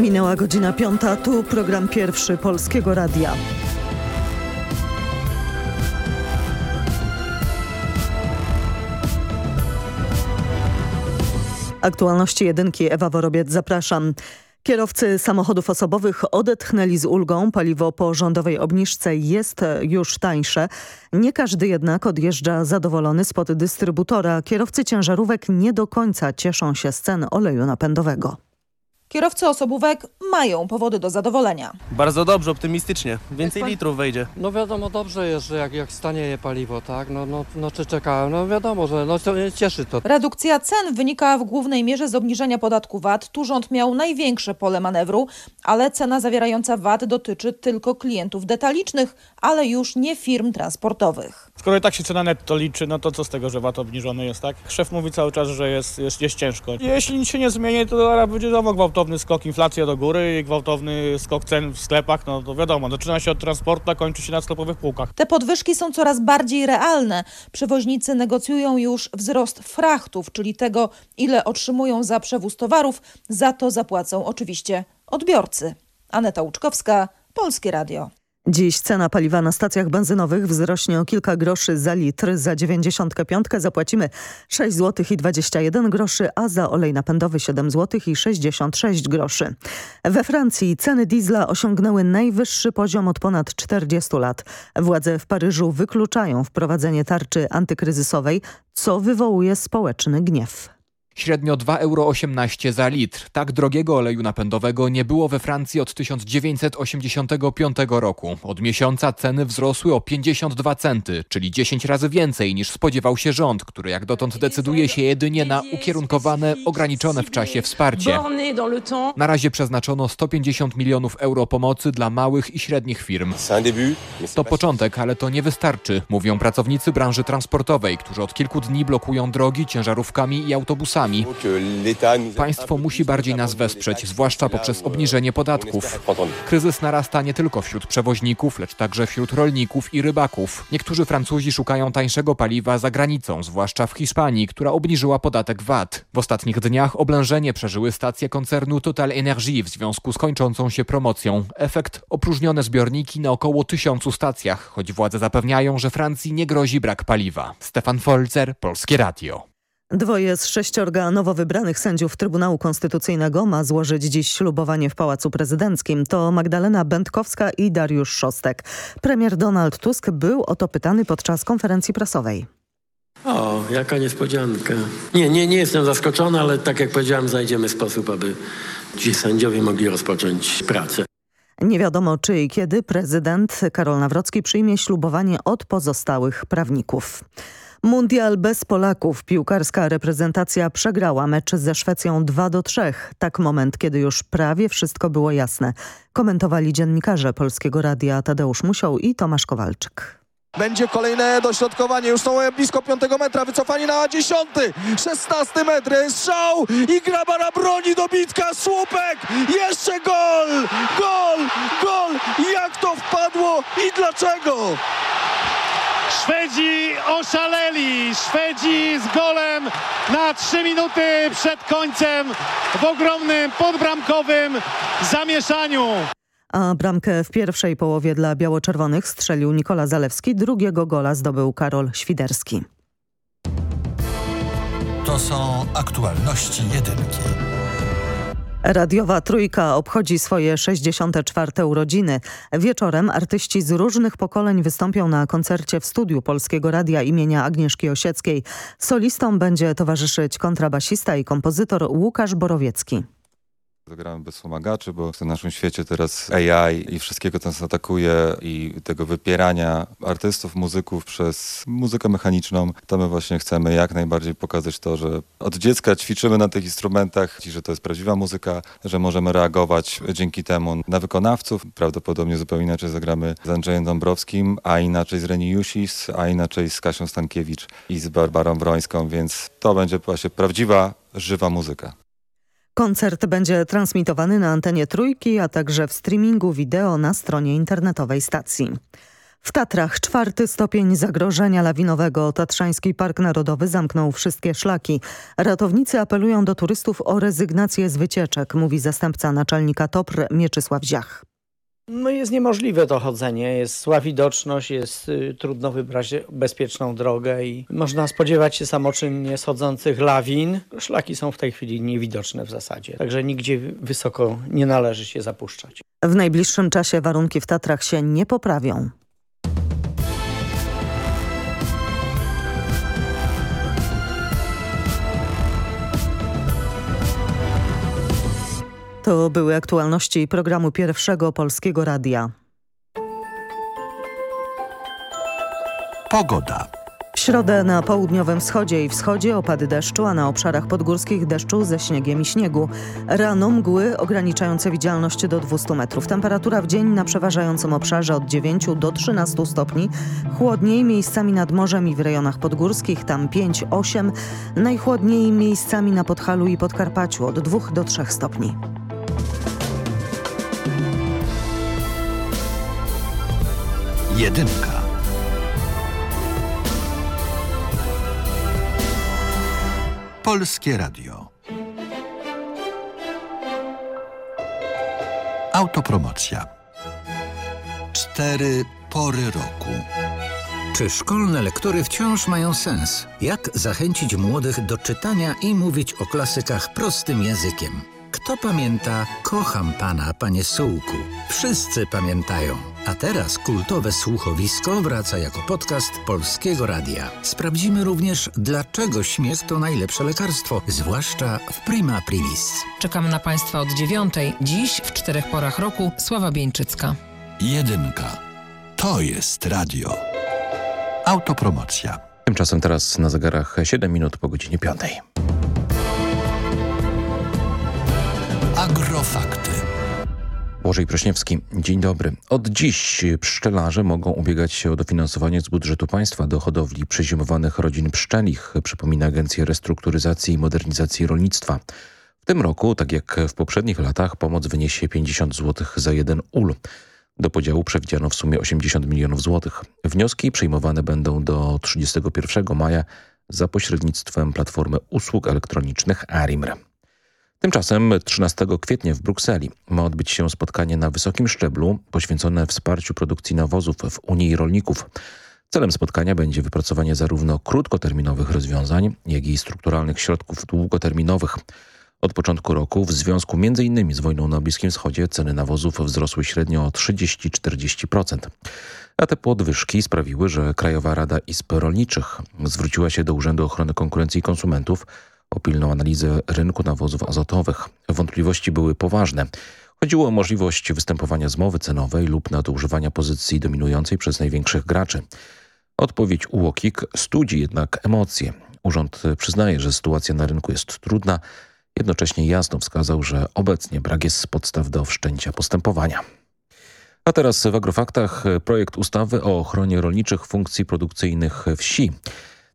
Minęła godzina piąta, tu program pierwszy Polskiego Radia. Aktualności jedynki Ewa Worobiec, zapraszam. Kierowcy samochodów osobowych odetchnęli z ulgą. Paliwo po rządowej obniżce jest już tańsze. Nie każdy jednak odjeżdża zadowolony spod dystrybutora. Kierowcy ciężarówek nie do końca cieszą się z cen oleju napędowego. Kierowcy osobówek mają powody do zadowolenia. Bardzo dobrze, optymistycznie. Więcej litrów wejdzie. No wiadomo, dobrze jest, że jak, jak stanieje paliwo, tak? No, no, no czy czekałem, no wiadomo, że no, to mnie cieszy to. Redukcja cen wynika w głównej mierze z obniżenia podatku VAT. Tu rząd miał największe pole manewru, ale cena zawierająca VAT dotyczy tylko klientów detalicznych, ale już nie firm transportowych. Skoro i tak się cena netto liczy, no to co z tego, że VAT obniżony jest, tak? Szef mówi cały czas, że jest, jest, jest ciężko. Jeśli nic się nie zmieni, to zaraz będzie znowu gwałtowny skok inflacji do góry i gwałtowny skok cen w sklepach, no to wiadomo, zaczyna się od transportu, kończy się na sklepowych półkach. Te podwyżki są coraz bardziej realne. Przewoźnicy negocjują już wzrost frachtów, czyli tego, ile otrzymują za przewóz towarów, za to zapłacą oczywiście odbiorcy. Aneta Łuczkowska, Polskie Radio. Dziś cena paliwa na stacjach benzynowych wzrośnie o kilka groszy za litr. Za 95 zapłacimy 6 zł i 21 groszy, a za olej napędowy 7 zł i 66 groszy. We Francji ceny diesla osiągnęły najwyższy poziom od ponad 40 lat. Władze w Paryżu wykluczają wprowadzenie tarczy antykryzysowej, co wywołuje społeczny gniew. Średnio 2,18 euro za litr. Tak drogiego oleju napędowego nie było we Francji od 1985 roku. Od miesiąca ceny wzrosły o 52 centy, czyli 10 razy więcej niż spodziewał się rząd, który jak dotąd decyduje się jedynie na ukierunkowane, ograniczone w czasie wsparcie. Na razie przeznaczono 150 milionów euro pomocy dla małych i średnich firm. To początek, ale to nie wystarczy, mówią pracownicy branży transportowej, którzy od kilku dni blokują drogi ciężarówkami i autobusami. Państwo musi bardziej nas wesprzeć, zwłaszcza poprzez obniżenie podatków. Kryzys narasta nie tylko wśród przewoźników, lecz także wśród rolników i rybaków. Niektórzy Francuzi szukają tańszego paliwa za granicą, zwłaszcza w Hiszpanii, która obniżyła podatek VAT. W ostatnich dniach oblężenie przeżyły stacje koncernu Total Energy w związku z kończącą się promocją. Efekt opróżnione zbiorniki na około tysiącu stacjach, choć władze zapewniają, że Francji nie grozi brak paliwa. Stefan Folzer, Polskie Radio. Dwoje z sześciorga nowo wybranych sędziów Trybunału Konstytucyjnego ma złożyć dziś ślubowanie w Pałacu Prezydenckim. To Magdalena Będkowska i Dariusz Szostek. Premier Donald Tusk był o to pytany podczas konferencji prasowej. O, jaka niespodzianka. Nie, nie, nie jestem zaskoczony, ale tak jak powiedziałem, znajdziemy sposób, aby ci sędziowie mogli rozpocząć pracę. Nie wiadomo czy i kiedy prezydent Karol Nawrocki przyjmie ślubowanie od pozostałych prawników. Mundial bez Polaków. Piłkarska reprezentacja przegrała mecz ze Szwecją 2 do 3. Tak moment, kiedy już prawie wszystko było jasne. Komentowali dziennikarze Polskiego Radia Tadeusz Musiał i Tomasz Kowalczyk. Będzie kolejne dośrodkowanie, już są blisko 5 metra, wycofanie na 10, 16 metr, strzał i Grabara broni dobitka, słupek, jeszcze gol, gol, gol, jak to wpadło i dlaczego? Szwedzi oszaleli. Szwedzi z golem na 3 minuty przed końcem w ogromnym podbramkowym zamieszaniu. A bramkę w pierwszej połowie dla biało-czerwonych strzelił Nikola Zalewski. Drugiego gola zdobył Karol Świderski. To są aktualności jedynki. Radiowa Trójka obchodzi swoje 64. urodziny. Wieczorem artyści z różnych pokoleń wystąpią na koncercie w studiu Polskiego Radia imienia Agnieszki Osieckiej. Solistą będzie towarzyszyć kontrabasista i kompozytor Łukasz Borowiecki. Zagramy bez wspomagaczy, bo w naszym świecie teraz AI i wszystkiego, co nas atakuje i tego wypierania artystów, muzyków przez muzykę mechaniczną, to my właśnie chcemy jak najbardziej pokazać to, że od dziecka ćwiczymy na tych instrumentach, że to jest prawdziwa muzyka, że możemy reagować dzięki temu na wykonawców. Prawdopodobnie zupełnie inaczej zagramy z Andrzejem Dąbrowskim, a inaczej z Reni Jusis, a inaczej z Kasią Stankiewicz i z Barbarą Brońską, więc to będzie właśnie prawdziwa, żywa muzyka. Koncert będzie transmitowany na antenie Trójki, a także w streamingu wideo na stronie internetowej stacji. W Tatrach czwarty stopień zagrożenia lawinowego. Tatrzański Park Narodowy zamknął wszystkie szlaki. Ratownicy apelują do turystów o rezygnację z wycieczek, mówi zastępca naczelnika TOPR Mieczysław Ziach. No jest niemożliwe to chodzenie, jest sła widoczność, jest y, trudno wybrać bezpieczną drogę i można spodziewać się samoczynnie schodzących lawin. Szlaki są w tej chwili niewidoczne w zasadzie, także nigdzie wysoko nie należy się zapuszczać. W najbliższym czasie warunki w Tatrach się nie poprawią. To były aktualności programu Pierwszego Polskiego Radia. Pogoda. W środę na południowym wschodzie i wschodzie opady deszczu, a na obszarach podgórskich deszczu ze śniegiem i śniegu. Rano mgły ograniczające widzialność do 200 metrów. Temperatura w dzień na przeważającym obszarze od 9 do 13 stopni. Chłodniej miejscami nad morzem i w rejonach podgórskich, tam 5-8. Najchłodniej miejscami na Podhalu i Podkarpaciu od 2 do 3 stopni. Jedynka. Polskie Radio. Autopromocja. Cztery pory roku. Czy szkolne lektury wciąż mają sens? Jak zachęcić młodych do czytania i mówić o klasykach prostym językiem? Kto pamięta Kocham Pana, Panie Sułku? Wszyscy pamiętają. A teraz kultowe słuchowisko wraca jako podcast Polskiego Radia. Sprawdzimy również, dlaczego śmiech to najlepsze lekarstwo, zwłaszcza w Prima Privis. Czekam na Państwa od dziewiątej. Dziś w czterech porach roku Sława Bieńczycka. Jedynka. To jest radio. Autopromocja. Tymczasem teraz na zegarach 7 minut po godzinie 5. Agrofakty. Błożej Prośniewski, dzień dobry. Od dziś pszczelarze mogą ubiegać się o dofinansowanie z budżetu państwa do hodowli przezimowanych rodzin pszczelich, przypomina Agencja Restrukturyzacji i Modernizacji Rolnictwa. W tym roku, tak jak w poprzednich latach, pomoc wyniesie 50 zł za jeden ul. Do podziału przewidziano w sumie 80 milionów złotych. Wnioski przyjmowane będą do 31 maja za pośrednictwem Platformy Usług Elektronicznych ARIMR. Tymczasem 13 kwietnia w Brukseli ma odbyć się spotkanie na wysokim szczeblu poświęcone wsparciu produkcji nawozów w Unii Rolników. Celem spotkania będzie wypracowanie zarówno krótkoterminowych rozwiązań, jak i strukturalnych środków długoterminowych. Od początku roku w związku m.in. z wojną na Bliskim Wschodzie ceny nawozów wzrosły średnio o 30-40%. A te podwyżki sprawiły, że Krajowa Rada Izb Rolniczych zwróciła się do Urzędu Ochrony Konkurencji i Konsumentów o pilną analizę rynku nawozów azotowych. Wątpliwości były poważne. Chodziło o możliwość występowania zmowy cenowej lub nadużywania pozycji dominującej przez największych graczy. Odpowiedź UOKiK studzi jednak emocje. Urząd przyznaje, że sytuacja na rynku jest trudna, jednocześnie jasno wskazał, że obecnie brak jest podstaw do wszczęcia postępowania. A teraz w Agrofaktach projekt ustawy o ochronie rolniczych funkcji produkcyjnych wsi.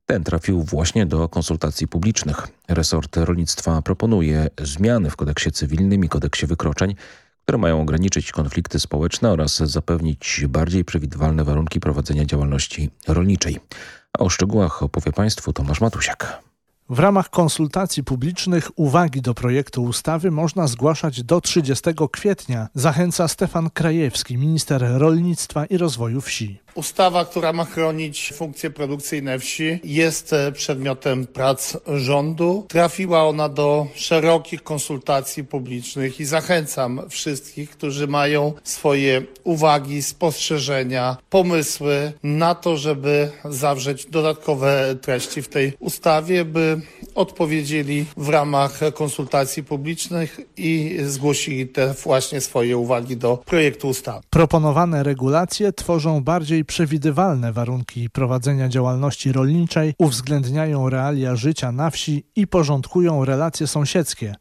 Ten trafił właśnie do konsultacji publicznych. Resort rolnictwa proponuje zmiany w kodeksie cywilnym i kodeksie wykroczeń, które mają ograniczyć konflikty społeczne oraz zapewnić bardziej przewidywalne warunki prowadzenia działalności rolniczej. A o szczegółach opowie Państwu Tomasz Matusiak. W ramach konsultacji publicznych uwagi do projektu ustawy można zgłaszać do 30 kwietnia, zachęca Stefan Krajewski, minister rolnictwa i rozwoju wsi. Ustawa, która ma chronić funkcje produkcyjne wsi, jest przedmiotem prac rządu. Trafiła ona do szerokich konsultacji publicznych i zachęcam wszystkich, którzy mają swoje uwagi, spostrzeżenia, pomysły na to, żeby zawrzeć dodatkowe treści w tej ustawie, by odpowiedzieli w ramach konsultacji publicznych i zgłosili te właśnie swoje uwagi do projektu ustawy. Proponowane regulacje tworzą bardziej przewidywalne warunki prowadzenia działalności rolniczej, uwzględniają realia życia na wsi i porządkują relacje sąsiedzkie.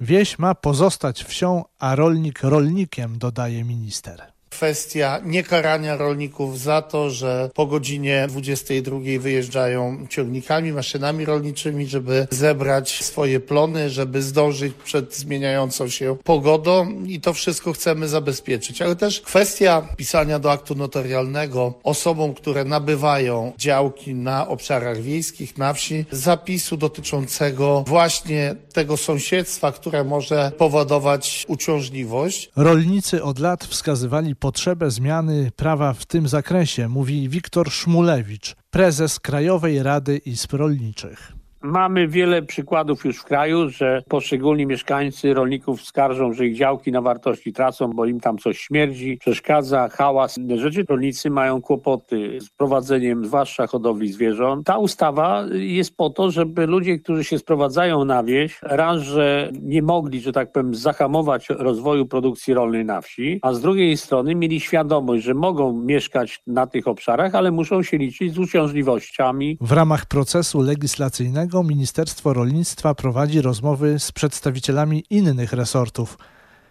Wieś ma pozostać wsią, a rolnik rolnikiem, dodaje minister. Kwestia niekarania rolników za to, że po godzinie 22 wyjeżdżają ciągnikami, maszynami rolniczymi, żeby zebrać swoje plony, żeby zdążyć przed zmieniającą się pogodą i to wszystko chcemy zabezpieczyć. Ale też kwestia pisania do aktu notarialnego osobom, które nabywają działki na obszarach wiejskich, na wsi, zapisu dotyczącego właśnie tego sąsiedztwa, które może powodować uciążliwość. Rolnicy od lat wskazywali potrzebę zmiany prawa w tym zakresie, mówi Wiktor Szmulewicz, prezes Krajowej Rady Izb Rolniczych. Mamy wiele przykładów już w kraju, że poszczególni mieszkańcy rolników skarżą, że ich działki na wartości tracą, bo im tam coś śmierdzi, przeszkadza, hałas. Inne rzeczy rolnicy mają kłopoty z prowadzeniem zwłaszcza hodowli zwierząt. Ta ustawa jest po to, żeby ludzie, którzy się sprowadzają na wieś, raz, że nie mogli, że tak powiem, zahamować rozwoju produkcji rolnej na wsi, a z drugiej strony mieli świadomość, że mogą mieszkać na tych obszarach, ale muszą się liczyć z uciążliwościami. W ramach procesu legislacyjnego Ministerstwo Rolnictwa prowadzi rozmowy z przedstawicielami innych resortów,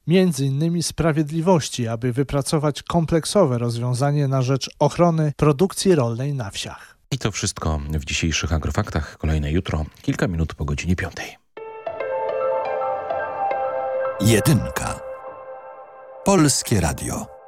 między innymi sprawiedliwości, aby wypracować kompleksowe rozwiązanie na rzecz ochrony produkcji rolnej na wsiach. I to wszystko w dzisiejszych Agrofaktach. Kolejne jutro, kilka minut po godzinie piątej. Jedynka. Polskie Radio.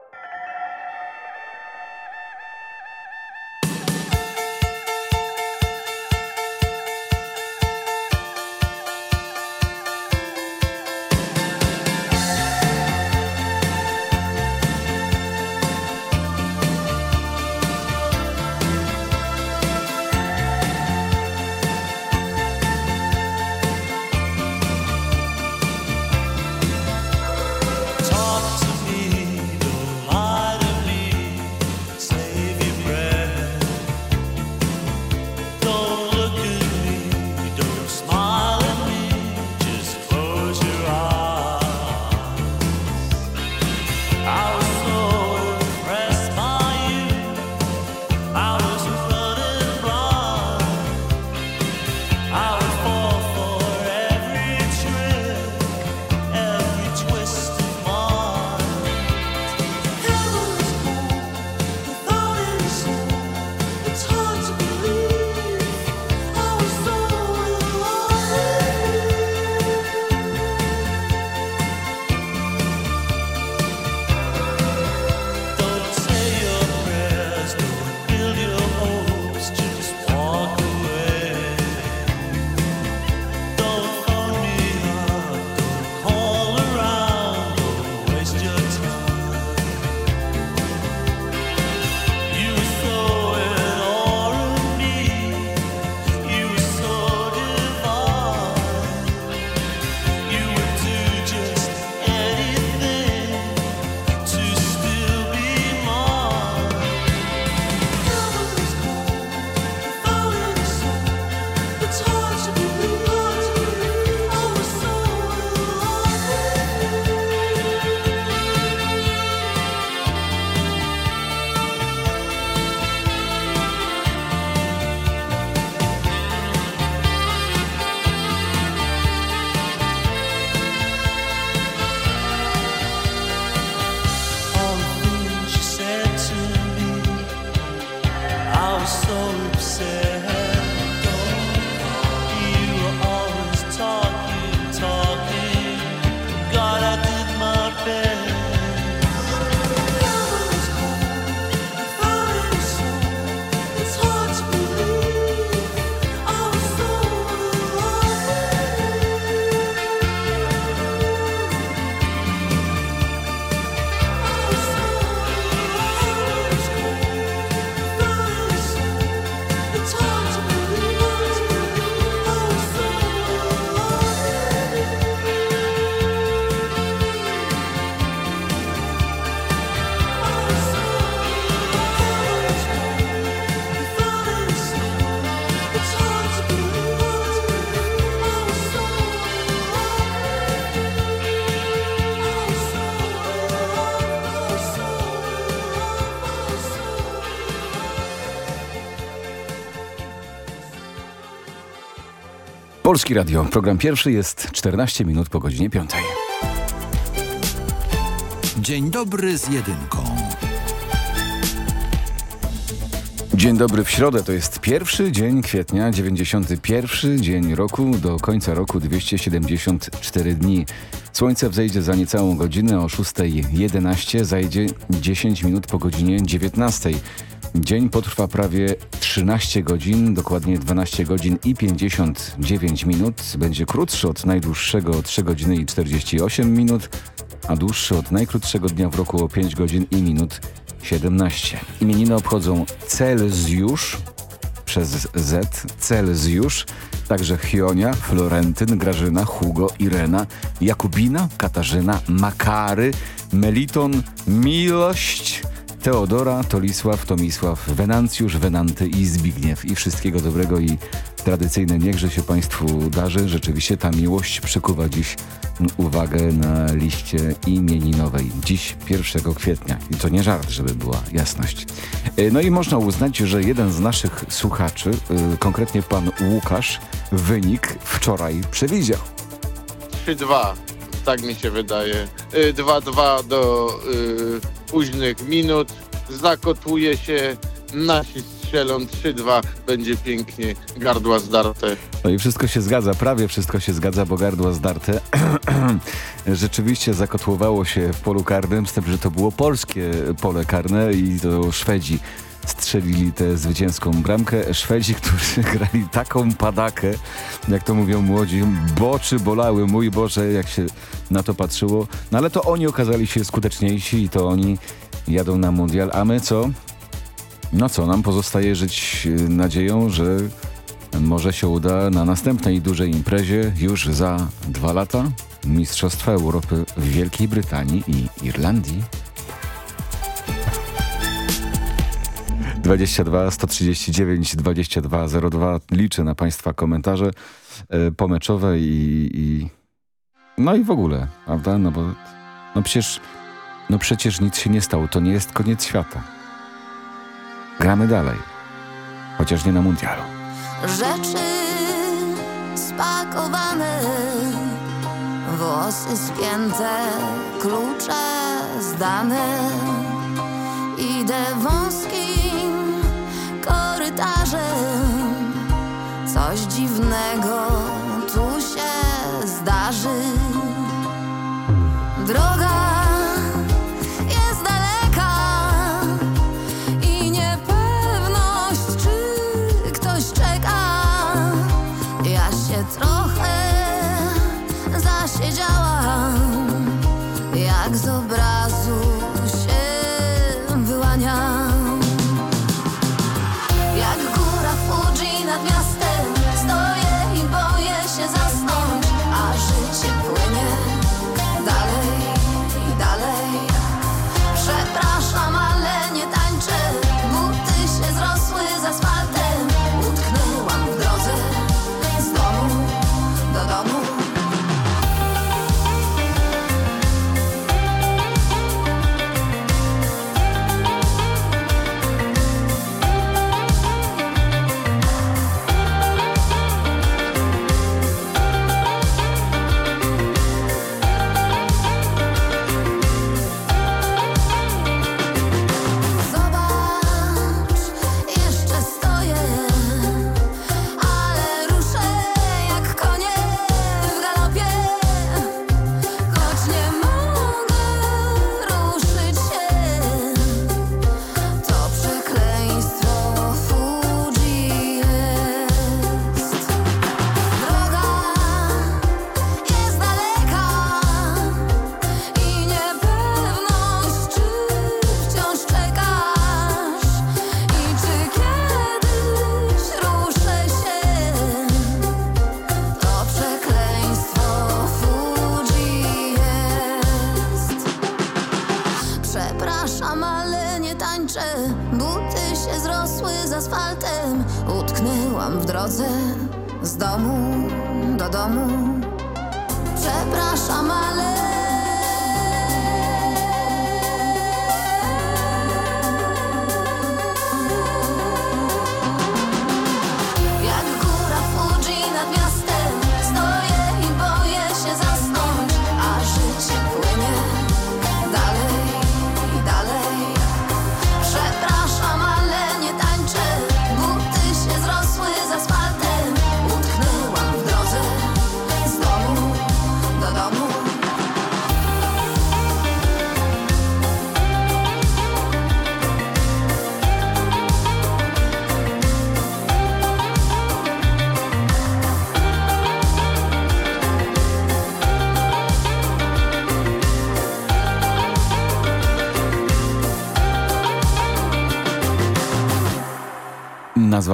Polski Radio, program pierwszy jest 14 minut po godzinie 5. Dzień dobry z jedynką. Dzień dobry w środę, to jest pierwszy dzień kwietnia, 91 dzień roku, do końca roku 274 dni. Słońce wzejdzie za niecałą godzinę o 6.11, zajdzie 10 minut po godzinie 19. Dzień potrwa prawie 13 godzin, dokładnie 12 godzin i 59 minut. Będzie krótszy od najdłuższego o 3 godziny i 48 minut, a dłuższy od najkrótszego dnia w roku o 5 godzin i minut 17. Imieniny obchodzą Celsjusz przez Z, Celsjusz, także Chionia, Florentyn, Grażyna, Hugo, Irena, Jakubina, Katarzyna, Makary, Meliton, Miłość, Teodora, Tolisław, Tomisław, Wenancjusz, Wenanty i Zbigniew. I wszystkiego dobrego i tradycyjne niechże się Państwu darzy. Rzeczywiście ta miłość przykuwa dziś uwagę na liście imieninowej. Dziś 1 kwietnia. I to nie żart, żeby była jasność. E, No i można uznać, że jeden z naszych słuchaczy, y, konkretnie pan Łukasz, wynik wczoraj przewidział. 3-2, tak mi się wydaje. Y, 2-2 do y, późnych minut. Zakotuje się, nasi strzelą 3-2, będzie pięknie, gardła zdarte. No i wszystko się zgadza, prawie wszystko się zgadza, bo gardła zdarte. Rzeczywiście zakotłowało się w polu karnym, z tym, że to było polskie pole karne i to Szwedzi strzelili tę zwycięską bramkę. Szwedzi, którzy grali taką padakę, jak to mówią młodzi, boczy bolały, mój Boże, jak się na to patrzyło. No ale to oni okazali się skuteczniejsi i to oni jadą na mundial, a my co? No co, nam pozostaje żyć y, nadzieją, że może się uda na następnej dużej imprezie już za dwa lata Mistrzostwa Europy w Wielkiej Brytanii i Irlandii. 22 139 2202 liczę na Państwa komentarze e, pomeczowe i, i no i w ogóle, prawda? No bo no przecież no przecież nic się nie stało, to nie jest koniec świata. Gramy dalej, chociaż nie na mundialu. Rzeczy spakowane, włosy spięte, klucze zdane. Idę wąskim dziwnego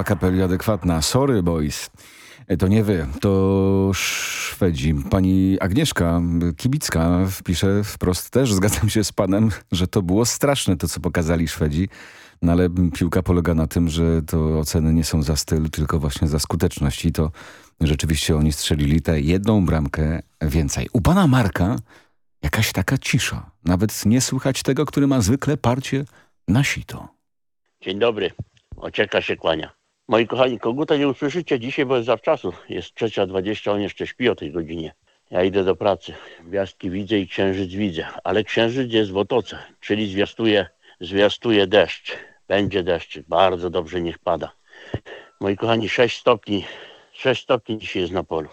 kapeli adekwatna. Sorry Boys. E, To nie wy, to Szwedzi. Pani Agnieszka Kibicka pisze wprost też, zgadzam się z panem, że to było straszne to, co pokazali Szwedzi. No ale piłka polega na tym, że to oceny nie są za styl, tylko właśnie za skuteczność. I to rzeczywiście oni strzelili tę jedną bramkę więcej. U pana Marka jakaś taka cisza. Nawet nie słychać tego, który ma zwykle parcie na sito. Dzień dobry. Ocieka się kłania. Moi kochani, koguta nie usłyszycie dzisiaj, bo jest zawczasu. Jest trzecia dwadzieścia, on jeszcze śpi o tej godzinie. Ja idę do pracy. Gwiazdki widzę i księżyc widzę. Ale księżyc jest w otoce, czyli zwiastuje, zwiastuje deszcz. Będzie deszcz. Bardzo dobrze niech pada. Moi kochani, 6 stopni. 6 stopni dzisiaj jest na polu.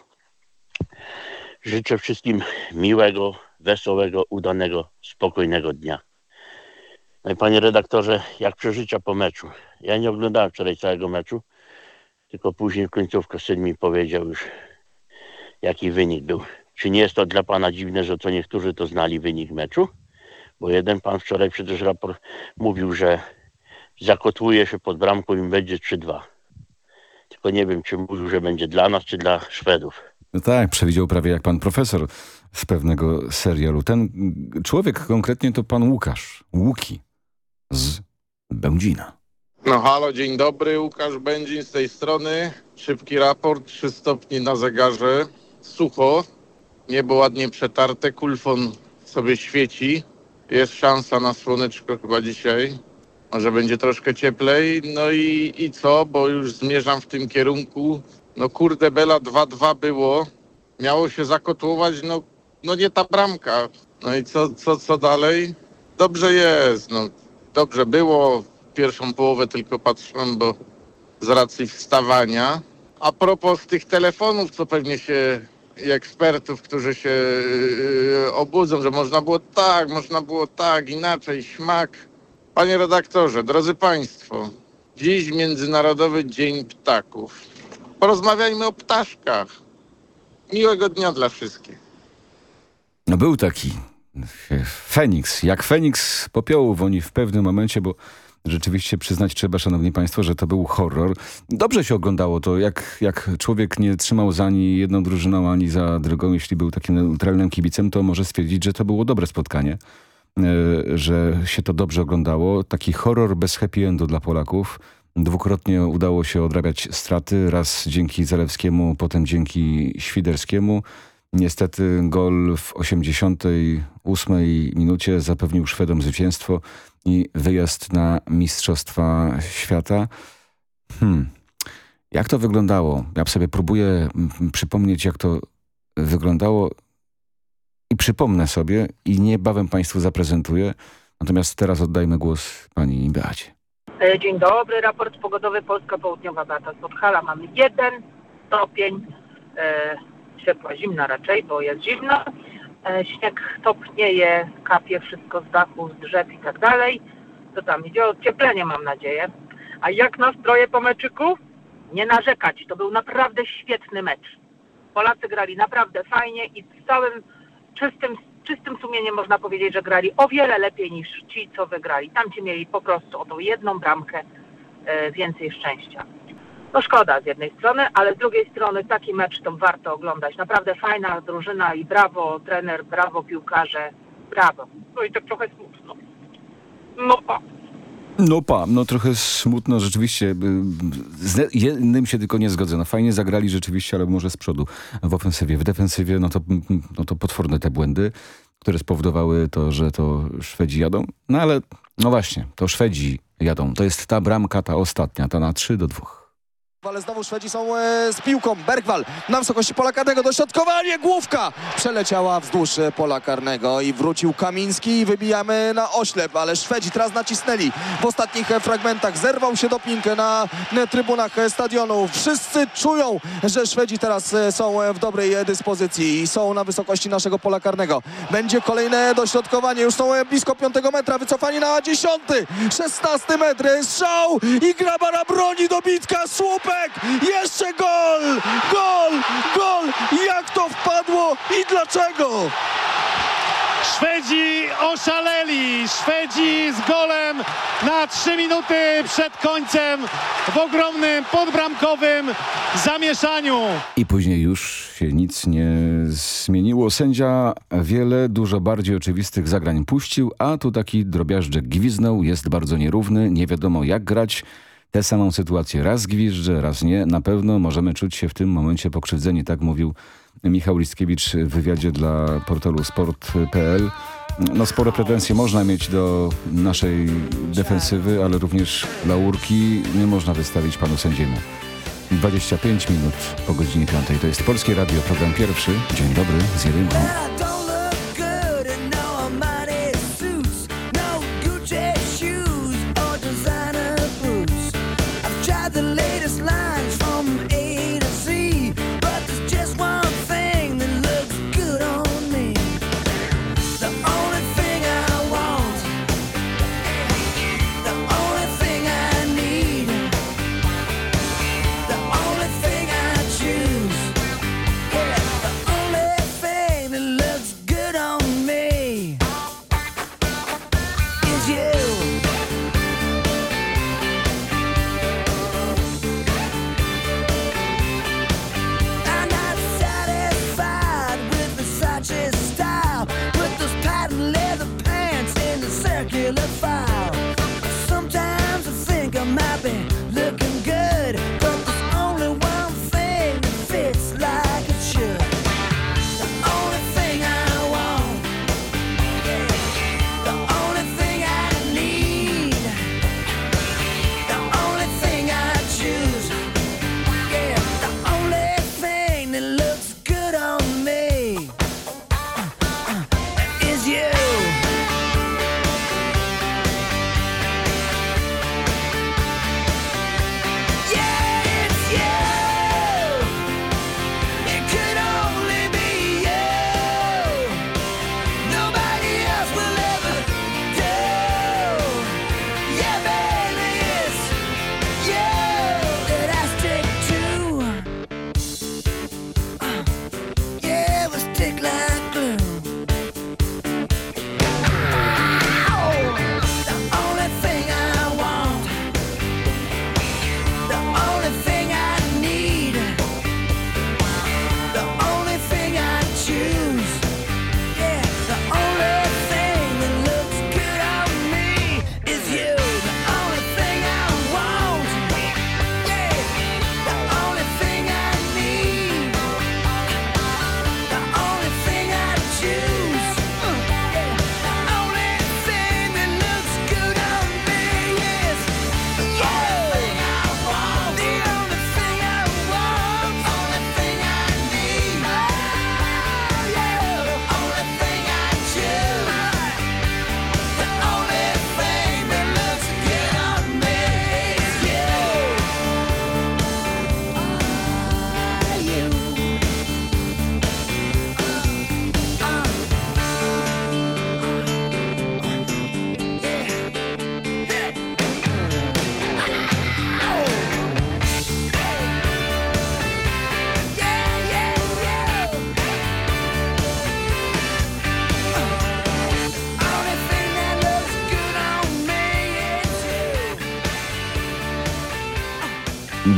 Życzę wszystkim miłego, wesołego, udanego, spokojnego dnia. No panie redaktorze, jak przeżycia po meczu? Ja nie oglądałem wczoraj całego meczu, tylko później końcówkę syn mi powiedział już, jaki wynik był. Czy nie jest to dla pana dziwne, że to niektórzy to znali wynik meczu? Bo jeden pan wczoraj przecież raport mówił, że zakotłuje się pod bramką i będzie 3-2. Tylko nie wiem, czy mówił, że będzie dla nas, czy dla Szwedów. No tak, przewidział prawie jak pan profesor z pewnego serialu. Ten człowiek konkretnie to pan Łukasz. Łuki z Będzina. No halo, dzień dobry, Łukasz Będzin z tej strony. Szybki raport, 3 stopnie na zegarze, sucho, niebo ładnie przetarte, kulfon sobie świeci. Jest szansa na słoneczko chyba dzisiaj. Może będzie troszkę cieplej. No i, i co, bo już zmierzam w tym kierunku. No kurde, Bela 2-2 było. Miało się zakotłować, no, no nie ta bramka. No i co, co, co dalej? Dobrze jest, no. Dobrze było. Pierwszą połowę tylko patrzyłem, bo z racji wstawania. A propos tych telefonów, co pewnie się i ekspertów, którzy się yy, obudzą, że można było tak, można było tak, inaczej, śmak. Panie redaktorze, drodzy Państwo, dziś Międzynarodowy Dzień Ptaków. Porozmawiajmy o ptaszkach. Miłego dnia dla wszystkich. No był taki Feniks. Jak Feniks popiołów oni w pewnym momencie, bo rzeczywiście przyznać trzeba, szanowni państwo, że to był horror. Dobrze się oglądało to, jak, jak człowiek nie trzymał za ani jedną drużyną, ani za drugą. Jeśli był takim neutralnym kibicem, to może stwierdzić, że to było dobre spotkanie. e, Że się to dobrze oglądało. Taki horror bez happy endu dla Polaków. Dwukrotnie udało się odrabiać straty. Raz dzięki Zalewskiemu, potem dzięki Świderskiemu. Niestety gol w 88 minucie zapewnił Szwedom zwycięstwo i wyjazd na Mistrzostwa Świata. Hmm. Jak to wyglądało? Ja sobie próbuję mm, przypomnieć, jak to wyglądało i przypomnę sobie i niebawem Państwu zaprezentuję. Natomiast teraz oddajmy głos Pani Beacie. E, Dzień dobry, raport pogodowy Polska Południowa Beata z Podhala. Mamy jeden stopień, e, ciepła, zimna raczej, bo jest zimno. E, śnieg topnieje, kapie wszystko z dachu, z drzew i tak dalej. To tam idzie ocieplenie mam nadzieję. A jak nastroje po meczyku? Nie narzekać, to był naprawdę świetny mecz. Polacy grali naprawdę fajnie i z całym czystym, czystym sumieniem można powiedzieć, że grali o wiele lepiej niż ci, co wygrali. Tamci mieli po prostu o tą jedną bramkę e, więcej szczęścia. No szkoda z jednej strony, ale z drugiej strony taki mecz to warto oglądać. Naprawdę fajna drużyna i brawo trener, brawo piłkarze, brawo. No i tak trochę smutno. No pa. No pa, no trochę smutno rzeczywiście. y, Z jednym się tylko nie zgodzę. No fajnie zagrali rzeczywiście, ale może z przodu w ofensywie. W defensywie no to, no to potworne te błędy, które spowodowały to, że to Szwedzi jadą. No ale no właśnie, to Szwedzi jadą. To jest ta bramka, ta ostatnia, ta na 3 do 2. Ale znowu Szwedzi są e, z piłką. Bergwal na wysokości pola karnego. Dośrodkowanie, główka przeleciała wzdłuż e, pola karnego i wrócił Kamiński i wybijamy na oślep, ale Szwedzi teraz nacisnęli w ostatnich e, fragmentach. Zerwał się doping na trybunach stadionu. Wszyscy czują, że Szwedzi teraz są w dobrej dyspozycji i są na wysokości naszego pola karnego. Będzie kolejne dośrodkowanie. Już są blisko piątego metra. Wycofani na dziesiąty, szesnasty metr. Strzał i Grabara broni dobitka. Jeszcze gol! Gol! Gol! Jak to wpadło i dlaczego? Szwedzi oszaleli. Szwedzi z golem na 3 minuty przed końcem w ogromnym podbramkowym zamieszaniu. I później już się nic nie zmieniło. Sędzia wiele, dużo bardziej oczywistych zagrań puścił, a tu taki drobiażdżek gwiznął, jest bardzo nierówny, nie wiadomo jak grać. Tę samą sytuację raz gwizdże, raz nie. Na pewno możemy czuć się w tym momencie pokrzywdzeni, tak mówił Michał Liskiewicz w wywiadzie dla portalu sport.pl. No spore pretensje można mieć do naszej defensywy, ale również laurki nie można wystawić panu sędziemu. 25 minut po godzinie 5. To jest Polskie Radio, program pierwszy. Dzień dobry z jedynką.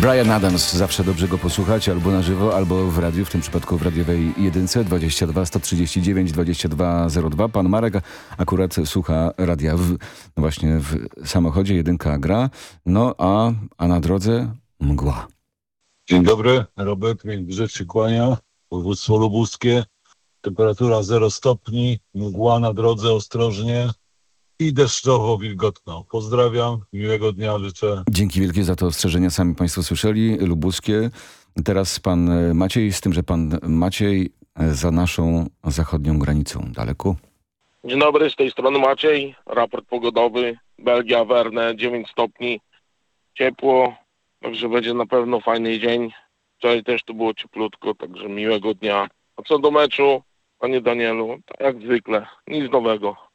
Brian Adams, zawsze dobrze go posłuchać, albo na żywo, albo w radiu, w tym przypadku w radiowej jedynce 22 139 2202. Pan Marek akurat słucha radia w, właśnie w samochodzie, jedynka gra, no a, a na drodze mgła. Dzień dobry, Robert Międzyrzec się kłania, województwo lubuskie, temperatura 0 stopni, mgła na drodze ostrożnie i deszczowo wilgotno. Pozdrawiam, miłego dnia życzę. Dzięki wielkie za to ostrzeżenia, sami Państwo słyszeli, lubuskie. Teraz pan e, Maciej, z tym, że pan Maciej e, za naszą zachodnią granicą, daleko. Dzień dobry, z tej strony Maciej. Raport pogodowy. Belgia, Werne, 9 stopni. Ciepło, także będzie na pewno fajny dzień. Wczoraj też tu było cieplutko, także miłego dnia. A co do meczu, panie Danielu, tak jak zwykle, nic nowego.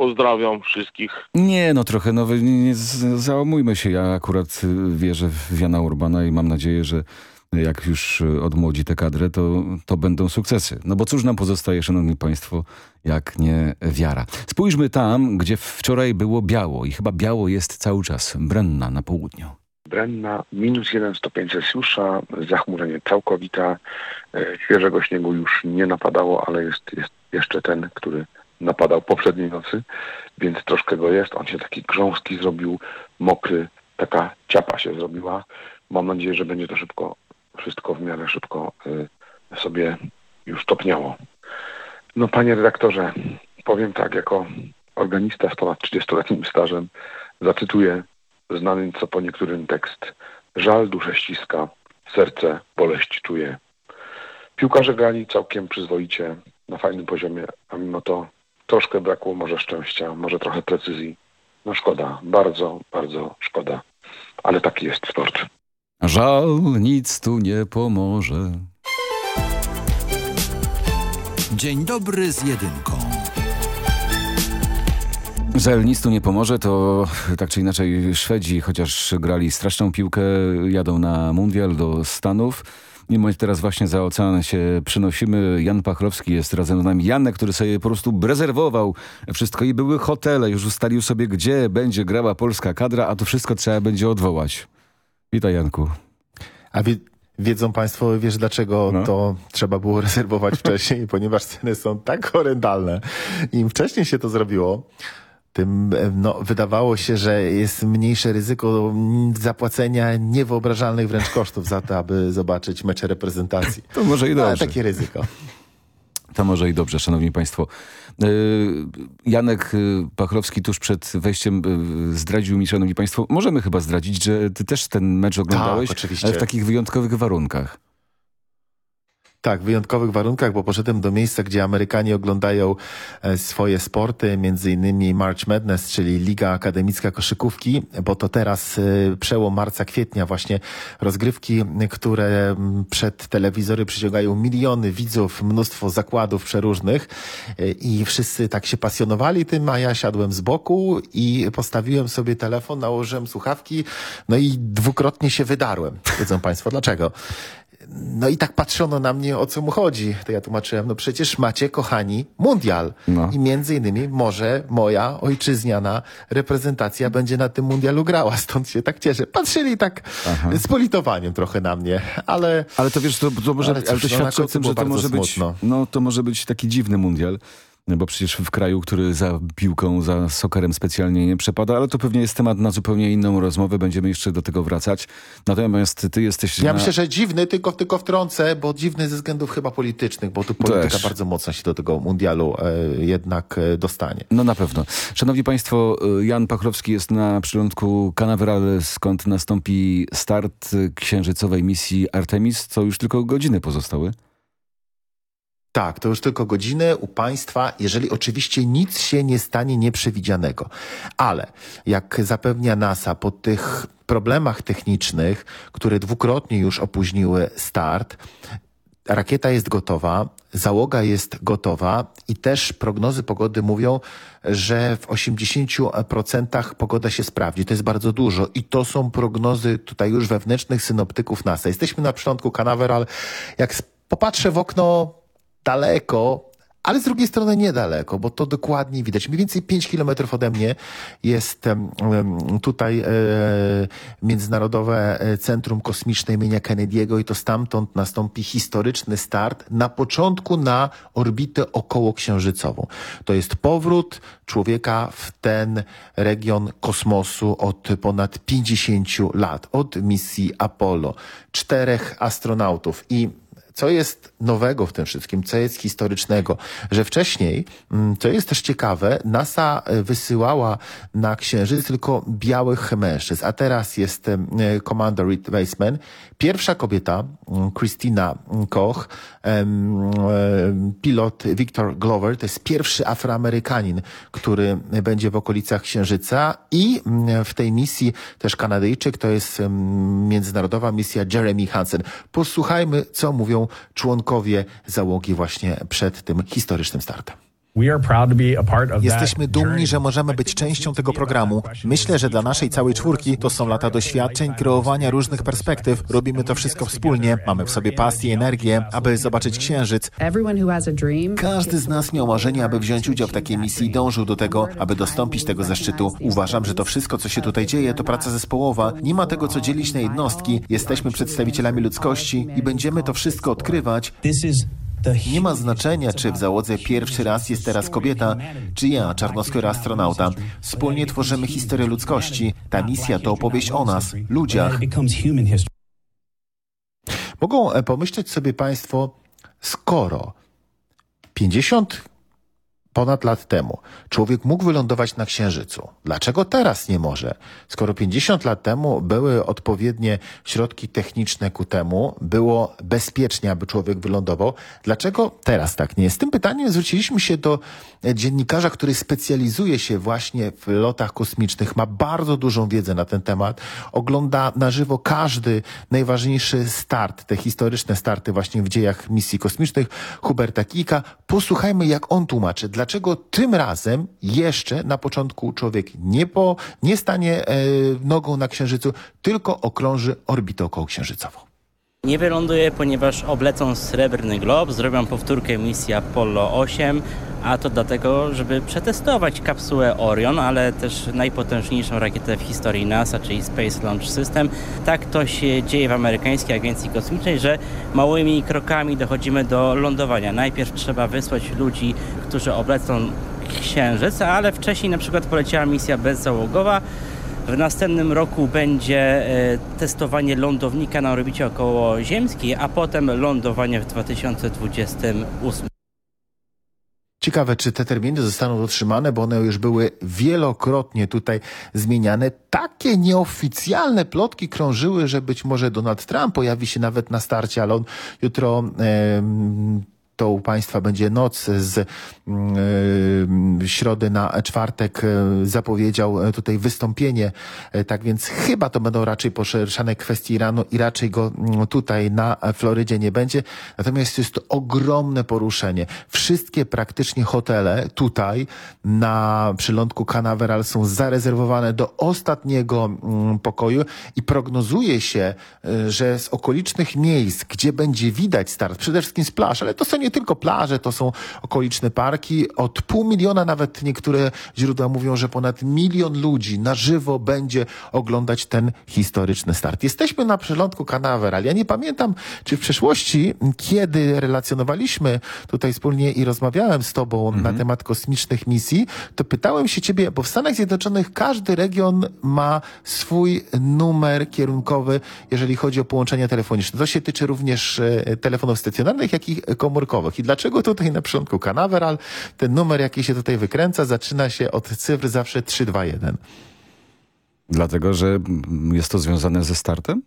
Pozdrawiam wszystkich. Nie, no trochę nowy, nie, nie załamujmy się. Ja akurat y, wierzę w Jana Urbana i mam nadzieję, że jak już y, odmłodzi tę kadrę, to, to będą sukcesy. No bo cóż nam pozostaje, szanowni państwo, jak nie wiara. Spójrzmy tam, gdzie wczoraj było biało i chyba biało jest cały czas. Brenna na południu. Brenna, minus 1 stopień Celsjusza, zachmurzenie całkowita, e, świeżego śniegu już nie napadało, ale jest, jest jeszcze ten, który napadał poprzedniej nocy, więc troszkę go jest. On się taki grząski zrobił, mokry, taka ciapa się zrobiła. Mam nadzieję, że będzie to szybko, wszystko w miarę szybko y, sobie już topniało. No panie redaktorze, powiem tak, jako organista z ponad 30-letnim stażem zacytuję znany co po niektórym tekst. Żal duszę ściska, serce boleść czuje. Piłkarze grali całkiem przyzwoicie, na fajnym poziomie, a mimo to troszkę brakło może szczęścia, może trochę precyzji. No szkoda, bardzo, bardzo szkoda, ale taki jest sport. Żal, nic tu nie pomoże. Dzień dobry z jedynką. Żel nic tu nie pomoże, to tak czy inaczej Szwedzi, chociaż grali straszną piłkę, jadą na mundial do Stanów. I my teraz właśnie za ocean się przynosimy. Jan Pachrowski jest razem z nami. Janek, który sobie po prostu rezerwował wszystko i były hotele. Już ustalił sobie, gdzie będzie grała polska kadra, a to wszystko trzeba będzie odwołać. Witaj Janku. A wie, wiedzą Państwo, wiesz dlaczego to trzeba było rezerwować wcześniej? Ponieważ ceny są tak horrendalne. Im wcześniej się to zrobiło, tym e, no, wydawało się, że jest mniejsze ryzyko zapłacenia niewyobrażalnych wręcz kosztów za to, aby zobaczyć mecze reprezentacji. To może i No, ale dobrze. takie ryzyko. To może i dobrze, szanowni państwo. Yy, Janek yy, Pachrowski tuż przed wejściem zdradził mi, szanowni państwo, możemy chyba zdradzić, że ty też ten mecz oglądałeś, Tak, oczywiście. ale w takich wyjątkowych warunkach. Tak, w wyjątkowych warunkach, bo poszedłem do miejsca, gdzie Amerykanie oglądają e, swoje sporty, między innymi March Madness, czyli Liga Akademicka Koszykówki, bo to teraz e, przełom marca, kwietnia właśnie rozgrywki, które przed telewizory przyciągają miliony widzów, mnóstwo zakładów przeróżnych e, i wszyscy tak się pasjonowali tym, a ja siadłem z boku i postawiłem sobie telefon, nałożyłem słuchawki, no i dwukrotnie się wydarłem. Wiedzą Państwo dlaczego? No i tak patrzono na mnie, o co mu chodzi. To ja tłumaczyłem, no przecież macie, kochani, mundial. I między innymi może moja ojczyzniana reprezentacja będzie na tym mundialu grała. Stąd się tak cieszę. Patrzyli tak z politowaniem trochę na mnie, ale... Ale to wiesz, to, to może, ale, cóż, to no, świadczy o końcu tym, że to może być, smutno. no to może być taki dziwny mundial. No Bo przecież w kraju, który za piłką, za sokerem specjalnie nie przepada, ale to pewnie jest temat na zupełnie inną rozmowę, będziemy jeszcze do tego wracać. Natomiast ty jesteś Ja na... myślę, że dziwny, tylko, tylko wtrącę, bo dziwny ze względów chyba politycznych, bo tu polityka Też. bardzo mocno się do tego mundialu e, jednak e, dostanie. No na pewno. Szanowni Państwo, y, Jan Pachrowski jest na przylądku Canaveral, skąd nastąpi start y, księżycowej misji Artemis, co już tylko godziny pozostały. Tak, to już tylko godziny u państwa, jeżeli oczywiście nic się nie stanie nieprzewidzianego. Ale jak zapewnia NASA, po tych problemach technicznych, które dwukrotnie już opóźniły start, rakieta jest gotowa, załoga jest gotowa i też prognozy pogody mówią, że w 80% pogoda się sprawdzi. To jest bardzo dużo i to są prognozy tutaj już wewnętrznych synoptyków NASA. Jesteśmy na przylądku Canaveral. Jak popatrzę w okno daleko, ale z drugiej strony niedaleko, bo to dokładnie widać. Mniej więcej 5 kilometrów ode mnie jest tutaj e, Międzynarodowe e, Centrum Kosmiczne imienia Kennedy'ego i to stamtąd nastąpi historyczny start na początku na orbitę okołoksiężycową. To jest powrót człowieka w ten region kosmosu od ponad 50 lat, od misji Apollo. Czterech astronautów i co jest nowego w tym wszystkim, co jest historycznego, że wcześniej, mm, co jest też ciekawe, NASA e, wysyłała na Księżyc tylko białych mężczyzn, a teraz jest e, Commander Reed Weissman, pierwsza kobieta, mm, Christina Koch, pilot Victor Glover, to jest pierwszy Afroamerykanin, który będzie w okolicach Księżyca i mm, w tej misji też Kanadyjczyk, to jest międzynarodowa misja Jeremy Hansen. Posłuchajmy, co mówią członkowie załogi właśnie przed tym historycznym startem. Jesteśmy dumni, że możemy być częścią tego programu. Myślę, że dla naszej całej czwórki to są lata doświadczeń, kreowania różnych perspektyw. Robimy to wszystko wspólnie. Mamy w sobie pasję i energię, aby zobaczyć księżyc. Każdy z nas miał marzenie, aby wziąć udział w takiej misji i dążył do tego, aby dostąpić tego zaszczytu. Uważam, że to wszystko, co się tutaj dzieje, to praca zespołowa. Nie ma tego, co dzielić na jednostki. Jesteśmy przedstawicielami ludzkości i będziemy to wszystko odkrywać. Nie ma znaczenia, czy w załodze pierwszy raz jest teraz kobieta, czy ja, czarnoskóry astronauta. Wspólnie tworzymy historię ludzkości. Ta misja to opowieść o nas, ludziach. Mogą e, pomyśleć sobie Państwo, skoro 50 ponad lat temu człowiek mógł wylądować na Księżycu, dlaczego teraz nie może? Skoro 50 lat temu były odpowiednie środki techniczne ku temu, było bezpiecznie, aby człowiek wylądował, dlaczego teraz tak nie jest? Z tym pytaniem zwróciliśmy się do e, dziennikarza, który specjalizuje się właśnie w lotach kosmicznych, ma bardzo dużą wiedzę na ten temat, ogląda na żywo każdy najważniejszy start, te historyczne starty właśnie w dziejach misji kosmicznych Huberta Kika. Posłuchajmy, jak on tłumaczy, dlaczego tym razem jeszcze na początku człowiek nie, po, nie stanie e, nogą na Księżycu, tylko okrąży orbitę okołoksiężycową. Nie wyląduję, ponieważ oblecą Srebrny Glob, zrobią powtórkę misji Apollo 8, a to dlatego, żeby przetestować kapsułę Orion, ale też najpotężniejszą rakietę w historii NASA, czyli Space Launch System. Tak to się dzieje w amerykańskiej agencji kosmicznej, że małymi krokami dochodzimy do lądowania. Najpierw trzeba wysłać ludzi, którzy oblecą Księżyc, ale wcześniej na przykład poleciała misja bezzałogowa, w następnym roku będzie e, testowanie lądownika na orbicie okołoziemskiej, a potem lądowanie w 2028. Ciekawe, czy te terminy zostaną dotrzymane, bo one już były wielokrotnie tutaj zmieniane. Takie nieoficjalne plotki krążyły, że być może Donald Trump pojawi się nawet na starcie, ale on jutro. em, to u Państwa będzie noc z mm, e, środy na czwartek. e, Zapowiedział e, tutaj wystąpienie. Tak więc chyba to będą raczej poszerzane kwestie Iranu i raczej go mm, tutaj na Florydzie nie będzie. Natomiast jest to ogromne poruszenie. Wszystkie praktycznie hotele tutaj na przylądku Canaveral są zarezerwowane do ostatniego mm, pokoju i prognozuje się, że z okolicznych miejsc, gdzie będzie widać start, przede wszystkim z plaż, ale to są nie tylko plaże, to są okoliczne parki. Od pół miliona nawet niektóre źródła mówią, że ponad milion ludzi na żywo będzie oglądać ten historyczny start. Jesteśmy na przylądku Canaveral. Ja nie pamiętam, czy w przeszłości, kiedy relacjonowaliśmy tutaj wspólnie i rozmawiałem z tobą na temat kosmicznych misji, to pytałem się ciebie, bo w Stanach Zjednoczonych każdy region ma swój numer kierunkowy, jeżeli chodzi o połączenia telefoniczne. To się tyczy również e, telefonów stacjonarnych, jak i komórkowych. I dlaczego tutaj na przylądku Canaveral ten numer, jaki się tutaj wykręca, zaczyna się od cyfr zawsze 321? Dlatego, że jest to związane ze startem?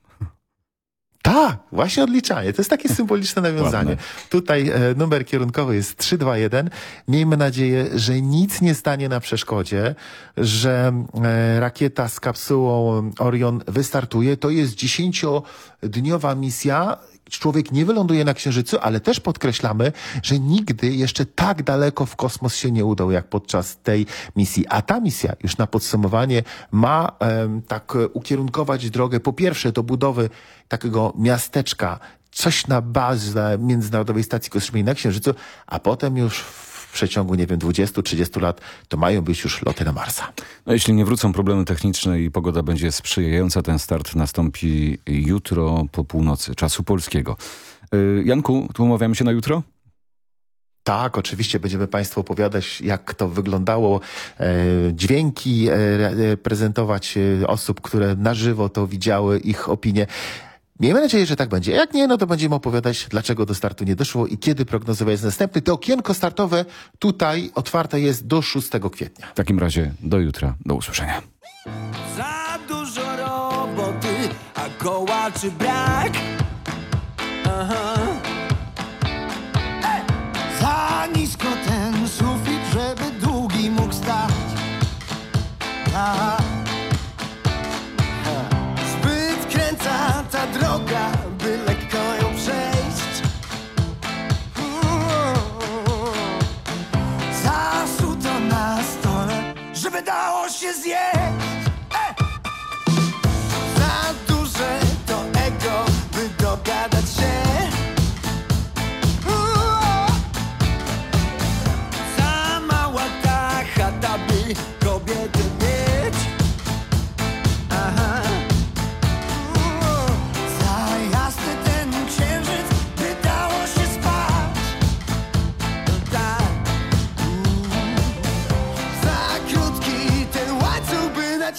Tak, właśnie odliczanie. To jest takie symboliczne nawiązanie. Ładne. Tutaj e, numer kierunkowy jest 321. Miejmy nadzieję, że nic nie stanie na przeszkodzie, że e, rakieta z kapsułą Orion wystartuje. To jest dziesięciodniowa misja. Człowiek nie wyląduje na Księżycu, ale też podkreślamy, że nigdy jeszcze tak daleko w kosmos się nie udał, jak podczas tej misji. A ta misja, już na podsumowanie, ma em, tak ukierunkować drogę po pierwsze do budowy takiego miasteczka, coś na bazie Międzynarodowej Stacji Kosmicznej na Księżycu, a potem już w przeciągu, nie wiem, 20-30 lat to mają być już loty na Marsa. No, jeśli nie wrócą problemy techniczne i pogoda będzie sprzyjająca, ten start nastąpi jutro po północy, czasu polskiego. Y, Janku, tu umawiamy się na jutro? Tak, oczywiście będziemy Państwu opowiadać, jak to wyglądało, e, dźwięki e, re- prezentować e, osób, które na żywo to widziały, ich opinie. Miejmy nadzieję, że tak będzie. Jak nie, no to będziemy opowiadać, dlaczego do startu nie doszło i kiedy prognozować jest następny. To okienko startowe tutaj otwarte jest do 6 kwietnia. W takim razie do jutra, do usłyszenia. Za dużo roboty, a koła czy brak? Aha.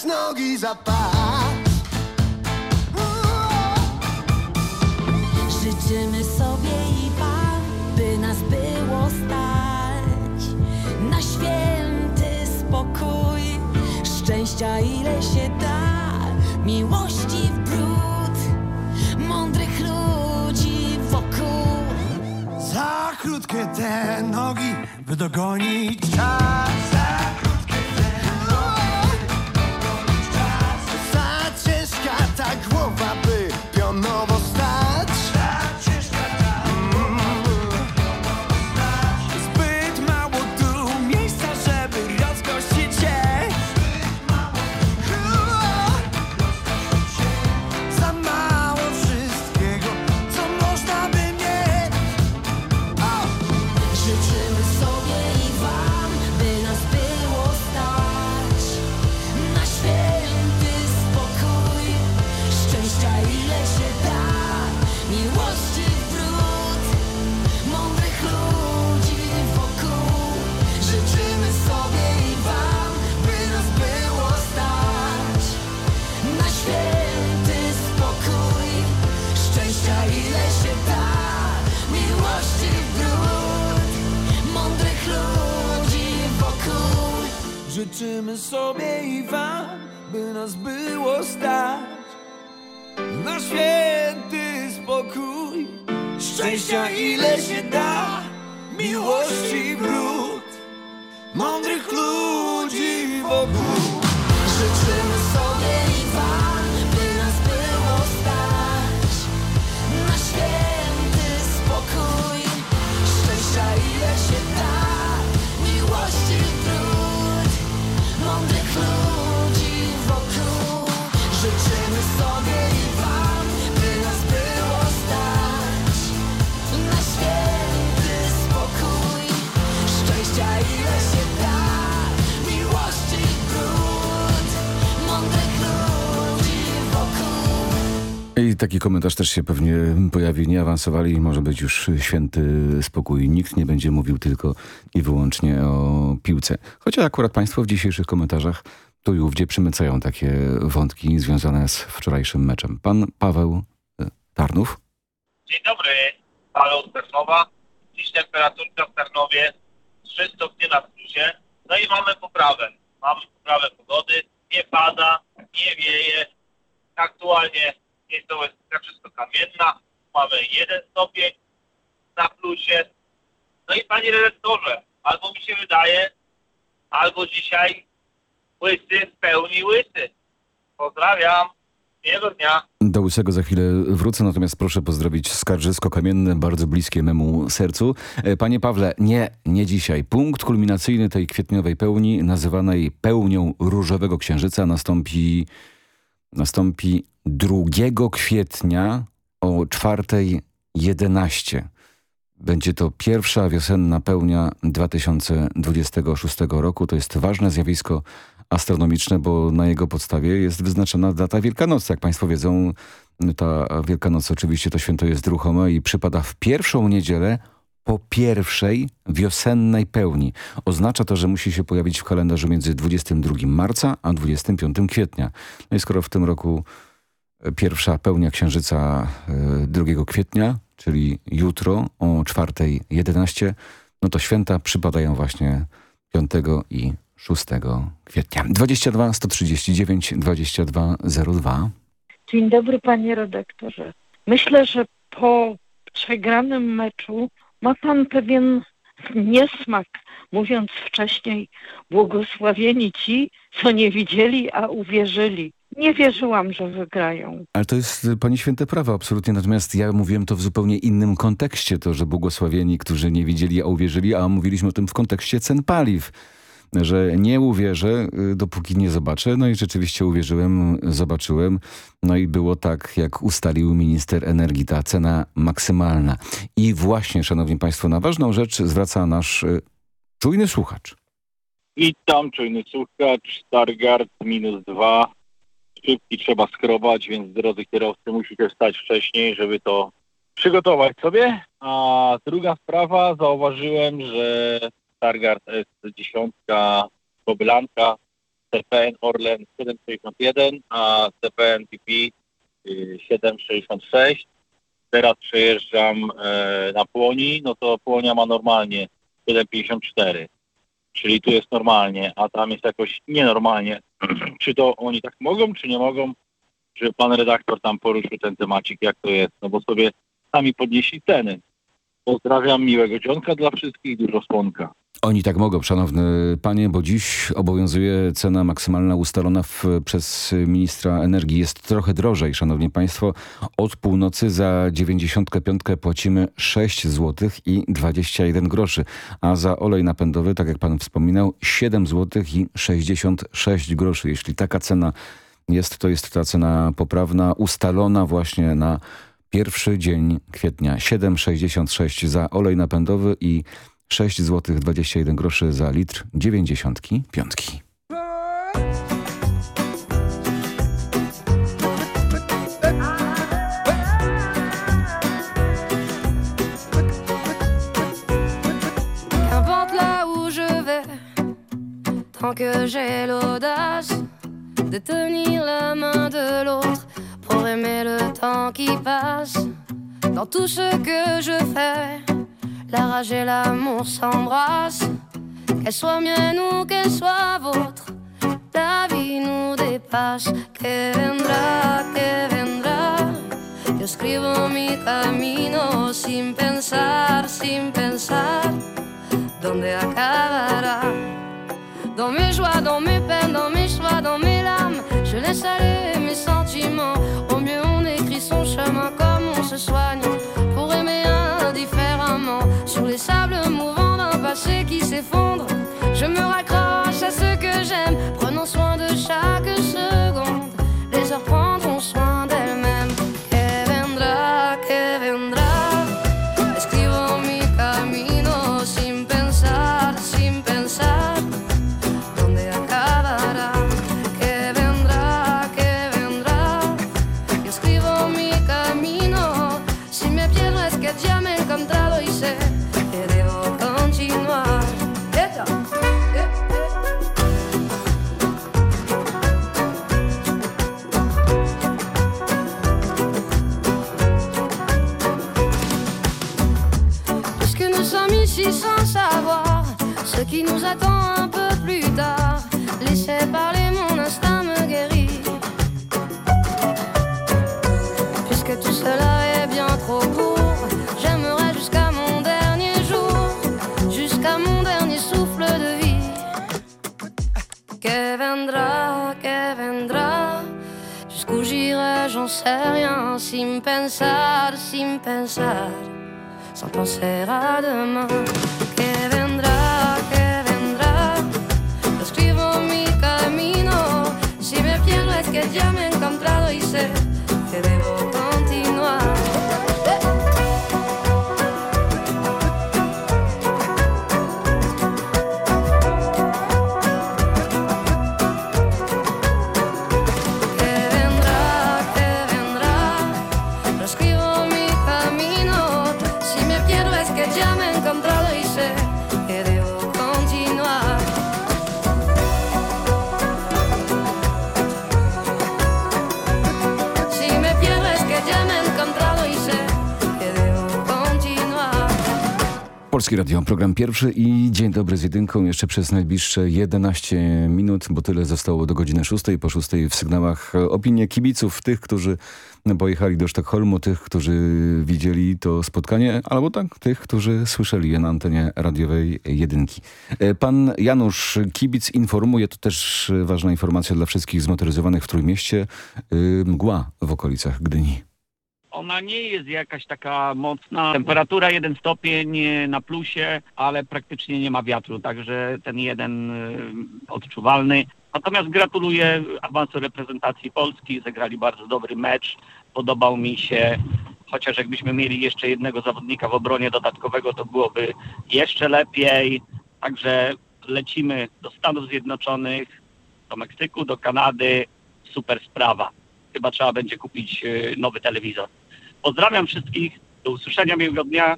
Nogi za pas. Życzymy sobie i Wam, by nas było stać. Na święty spokój, szczęścia ile się da, miłości w brud, mądrych ludzi wokół. Za krótkie te nogi, by dogonić czas Życzymy Życzymy sobie i wam, by nas było stać na święty spokój. Szczęścia ile się da, miłości brud, mądrych ludzi wokół. Taki komentarz też się pewnie pojawi. Nie awansowali, może być już święty spokój. Nikt nie będzie mówił tylko i wyłącznie o piłce. Chociaż akurat państwo w dzisiejszych komentarzach tu i ówdzie przymycają takie wątki związane z wczorajszym meczem. Pan Paweł e, Tarnów. Dzień dobry, Paweł z Tarnowa. Dziś temperaturka w Tarnowie 3 stopnie na plusie. No i mamy poprawę. Mamy poprawę pogody. Nie pada, nie wieje. Aktualnie miejscowość jest wszystko kamienna. Mamy 1 stopień na plusie. No i panie redaktorze, albo mi się wydaje, albo dzisiaj łysy w pełni łysy. Pozdrawiam. Miłego dnia. Do Łysego za chwilę wrócę, natomiast proszę pozdrowić Skarżysko Kamienne, bardzo bliskie memu sercu. E, Panie Pawle, nie, nie dzisiaj. Punkt kulminacyjny tej kwietniowej pełni, nazywanej pełnią Różowego Księżyca, nastąpi, nastąpi 2 kwietnia o 4.11. Będzie to pierwsza wiosenna pełnia 2026 roku. To jest ważne zjawisko astronomiczne, bo na jego podstawie jest wyznaczona data Wielkanocy. Jak Państwo wiedzą, ta Wielkanoc oczywiście to święto jest ruchome i przypada w pierwszą niedzielę po pierwszej wiosennej pełni. Oznacza to, że musi się pojawić w kalendarzu między 22 marca a 25 kwietnia. No i skoro w tym roku pierwsza pełnia księżyca e, 2 kwietnia, czyli jutro o 4.11, no to święta przypadają właśnie 5 i 6 kwietnia. 22 139 2202. Dzień dobry panie redaktorze. Myślę, że po przegranym meczu ma pan pewien niesmak, mówiąc wcześniej, błogosławieni ci, co nie widzieli, a uwierzyli. Nie wierzyłam, że wygrają. Ale to jest y, Pani święte prawo, absolutnie. Natomiast ja mówiłem to w zupełnie innym kontekście, to, że błogosławieni, którzy nie widzieli, a uwierzyli, a mówiliśmy o tym w kontekście cen paliw. że nie uwierzę, y, dopóki nie zobaczę. No i rzeczywiście uwierzyłem, zobaczyłem. No i było tak, jak ustalił minister energii, ta cena maksymalna. I właśnie, szanowni państwo, na ważną rzecz zwraca nasz y, czujny słuchacz. Witam, czujny słuchacz, Stargard minus dwa. Szybki trzeba skrobać, więc drodzy kierowcy musicie wstać wcześniej, żeby to przygotować sobie. A druga sprawa, zauważyłem, że Stargard S10 Koblanka CPN Orlen 761, a CPN TP y, 766. Teraz przejeżdżam e, na Płoni, no to Płonia ma normalnie 754 czyli tu jest normalnie, a tam jest jakoś nienormalnie. czy to oni tak mogą, czy nie mogą, żeby pan redaktor tam poruszył ten temacik, jak to jest, no bo sobie sami podnieśli ceny. Pozdrawiam, miłego dzionka dla wszystkich, dużo słonka. Oni tak mogą, szanowny panie, bo dziś obowiązuje cena maksymalna ustalona w, przez ministra energii. Jest trochę drożej, szanowni państwo. Od północy za 95 płacimy 6 zł i 21 groszy, a za olej napędowy, tak jak pan wspominał, 7 zł i 66 groszy. Jeśli taka cena jest, to jest ta cena poprawna, ustalona właśnie na pierwszy dzień kwietnia. 7,66 za olej napędowy i 6 zł 21 groszy za litr 95. Qu'importe là où je vais, tant que j'ai l'audace de tenir la main de l'autre pour aimer le temps qui passe. Dans tout ce que je fais, la rage et l'amour s'embrassent. Qu'elle soit mienne ou qu'elle soit vôtre, la vie nous dépasse. Que vendrá, que vendrá. Yo escribo mi camino sin pensar, sin pensar dónde acabará? Dans mes joies, dans mes peines, dans mes choix, dans mes larmes, je laisse aller mes sentiments. Au mieux, on écrit son chemin comme on se soigne je me raccroche à ce que j'aime. Sin pensar, sin pensar sans penser à demain. Que vendrá, que vendrá. Escribo mi camino. Si me pierdo es que ya me he encontrado y sé Polski Radio, program pierwszy i dzień dobry z jedynką jeszcze przez najbliższe 11 minut, bo tyle zostało do godziny 6. Po 6 w sygnałach opinie kibiców, tych, którzy pojechali do Sztokholmu, tych, którzy widzieli to spotkanie, albo tak, tych, którzy słyszeli je na antenie radiowej jedynki. E, Pan Janusz Kibic informuje, to też ważna informacja dla wszystkich zmotoryzowanych w Trójmieście, y, mgła w okolicach Gdyni. Ona nie jest jakaś taka mocna. Temperatura 1 stopień e, na plusie, ale praktycznie nie ma wiatru, także ten jeden e, odczuwalny. Natomiast gratuluję awansu reprezentacji Polski. Zagrali bardzo dobry mecz. Podobał mi się, chociaż jakbyśmy mieli jeszcze jednego zawodnika w obronie dodatkowego, to byłoby jeszcze lepiej. Także lecimy do Stanów Zjednoczonych, do Meksyku, do Kanady. Super sprawa. Chyba trzeba będzie kupić e, nowy telewizor. Pozdrawiam wszystkich. Do usłyszenia miłego dnia.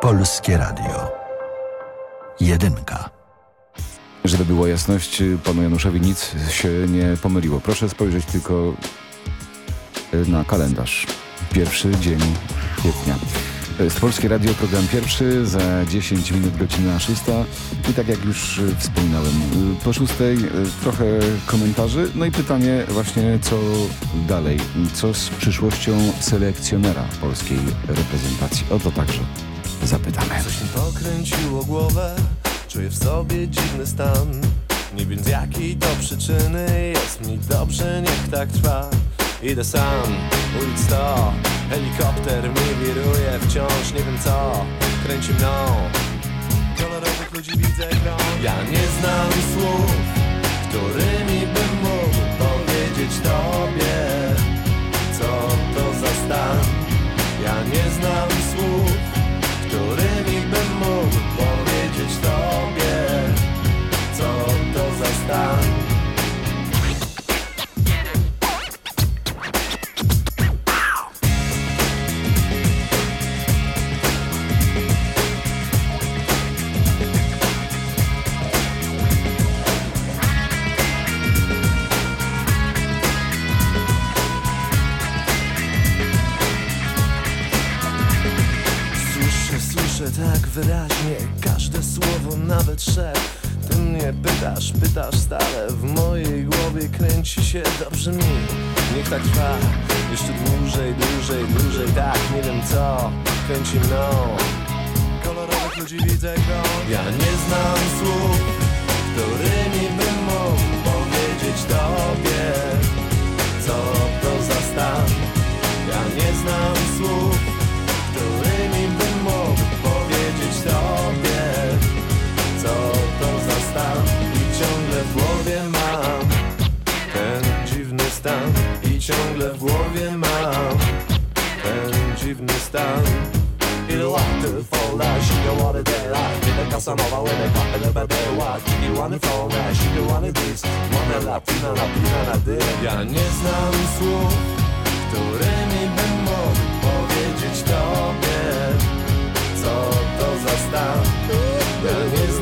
Polskie Radio. Jedynka. Żeby była jasność, panu Januszowi nic się nie pomyliło. Proszę spojrzeć tylko y, na kalendarz. Pierwszy dzień kwietnia. To jest Polskie Radio, program pierwszy, za 10 minut godzina szósta. I tak jak już y, wspominałem, y, po szóstej y, trochę komentarzy, no i pytanie właśnie co dalej, co z przyszłością selekcjonera polskiej reprezentacji. O to także zapytamy. Coś mi pokręciło głowę Czuję w sobie dziwny stan. Nie wiem z jakiej to przyczyny Jest mi dobrze, niech tak trwa. Idę sam, ulic sto Helikopter mi wiruje Wciąż nie wiem co Kręci mną. Kolorowych ludzi widzę grom Ja nie znam słów Którymi bym mógł powiedzieć tobie Co to za stan. Ja nie znam słów głowie kręci się dobrze mi. Niech tak trwa. Jeszcze dłużej, dłużej, dłużej. Tak, nie wiem co. Kręci mną. Kolorowych ludzi widzę grom Ja nie znam słów Którymi bym mógł powiedzieć tobie Co to za stan. Ja nie znam stan. Ile łaty fola, she wanna day life Ile Casanova, ile kapel, ile bedeła Kiki wanna fola, she wanna this Wanna latina, latina na dy Ja nie znam słów, którymi bym mógł powiedzieć tobie Co to za stan. Ja nie znam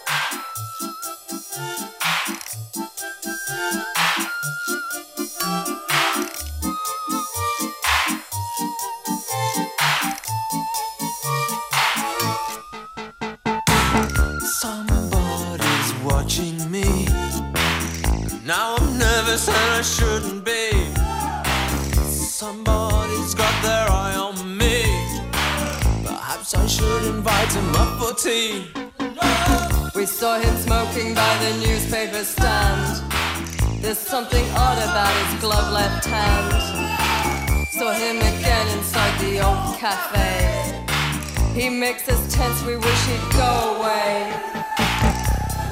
We saw him smoking by the newspaper stand. There's something odd about his glove left hand. Saw him again inside the old cafe. He makes us tense, we wish he'd go away.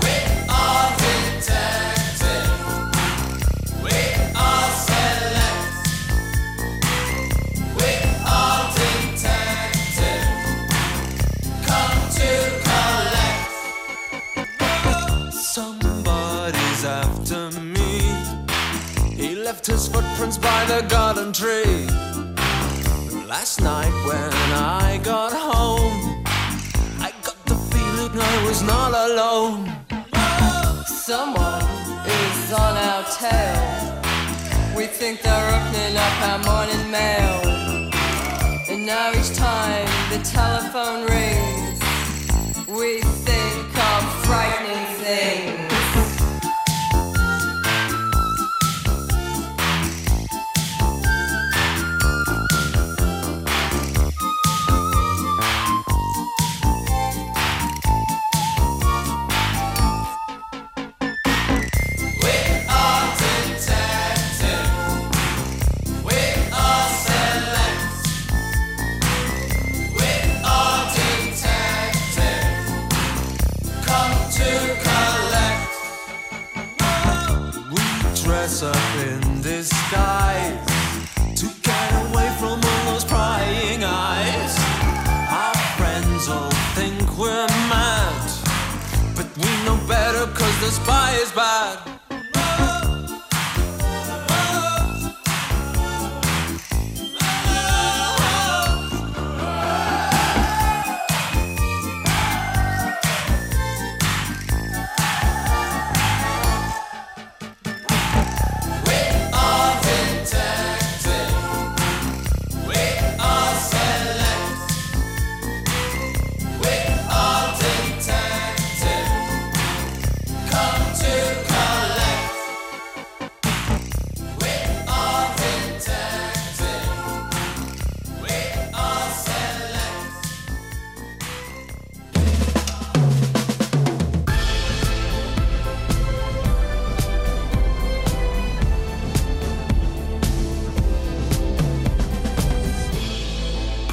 We are detected. His footprints by the garden tree. Last night when I got home, I got the feeling I was not alone. Someone is on our tail. We think they're opening up our morning mail. And now each time the telephone rings, we think of frightening things. Bad.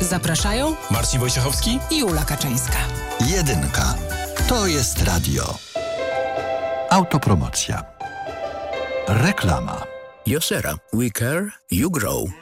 Zapraszają Marcin Wojciechowski i Ula Kaczyńska. Jedynka. To jest radio. Autopromocja. Reklama. Josera. We care, you grow.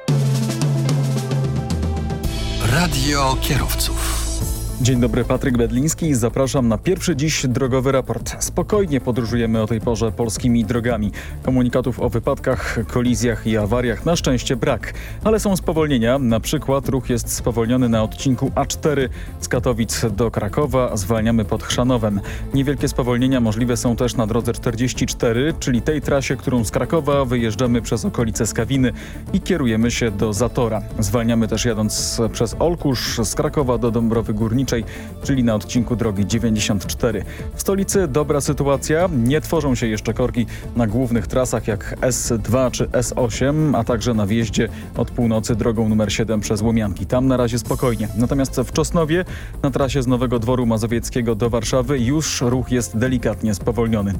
Radio kierowców. Dzień dobry, Patryk Bedliński. Zapraszam na pierwszy dziś drogowy raport. Spokojnie podróżujemy o tej porze polskimi drogami. Komunikatów o wypadkach, kolizjach i awariach na szczęście brak, ale są spowolnienia. Na przykład ruch jest spowolniony na odcinku A4 z Katowic do Krakowa. Zwalniamy pod Chrzanowem. Niewielkie spowolnienia możliwe są też na drodze 44, czyli tej trasie, którą z Krakowa wyjeżdżamy przez okolice Skawiny i kierujemy się do Zatora. Zwalniamy też jadąc przez Olkusz z Krakowa do Dąbrowy Górniczej, czyli na odcinku drogi 94. W stolicy dobra sytuacja, nie tworzą się jeszcze korki na głównych trasach jak S2 czy S8, a także na wjeździe od północy drogą numer 7 przez Łomianki. Tam na razie spokojnie. Natomiast w Czosnowie na trasie z Nowego Dworu Mazowieckiego do Warszawy już ruch jest delikatnie spowolniony.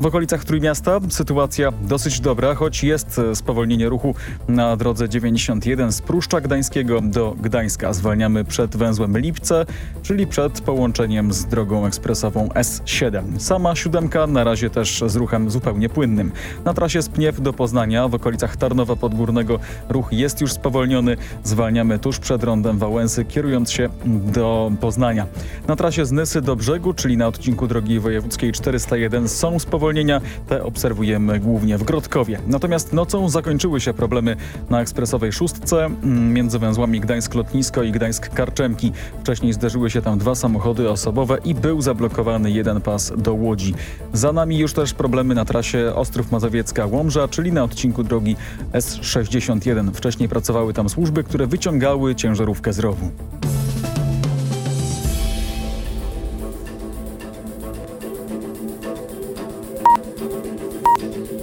W okolicach Trójmiasta sytuacja dosyć dobra, choć jest spowolnienie ruchu na drodze 91 z Pruszcza Gdańskiego do Gdańska. Zwalniamy przed węzłem Lipce, czyli przed połączeniem z drogą ekspresową S7. Sama siódemka na razie też z ruchem zupełnie płynnym. Na trasie z Pniew do Poznania w okolicach Tarnowa Podgórnego ruch jest już spowolniony. Zwalniamy tuż przed rondem Wałęsy, kierując się do Poznania. Na trasie z Nysy do Brzegu, czyli na odcinku drogi wojewódzkiej 401 są spowolnienia Te obserwujemy głównie w Grodkowie. Natomiast nocą zakończyły się problemy na ekspresowej szóstce mm, między węzłami Gdańsk-Lotnisko i Gdańsk-Karczemki. Wcześniej zderzyły się tam dwa samochody osobowe i był zablokowany jeden pas do Łodzi. Za nami już też problemy na trasie Ostrów Mazowiecka-Łomża, czyli na odcinku drogi S61. Wcześniej pracowały tam służby, które wyciągały ciężarówkę z rowu.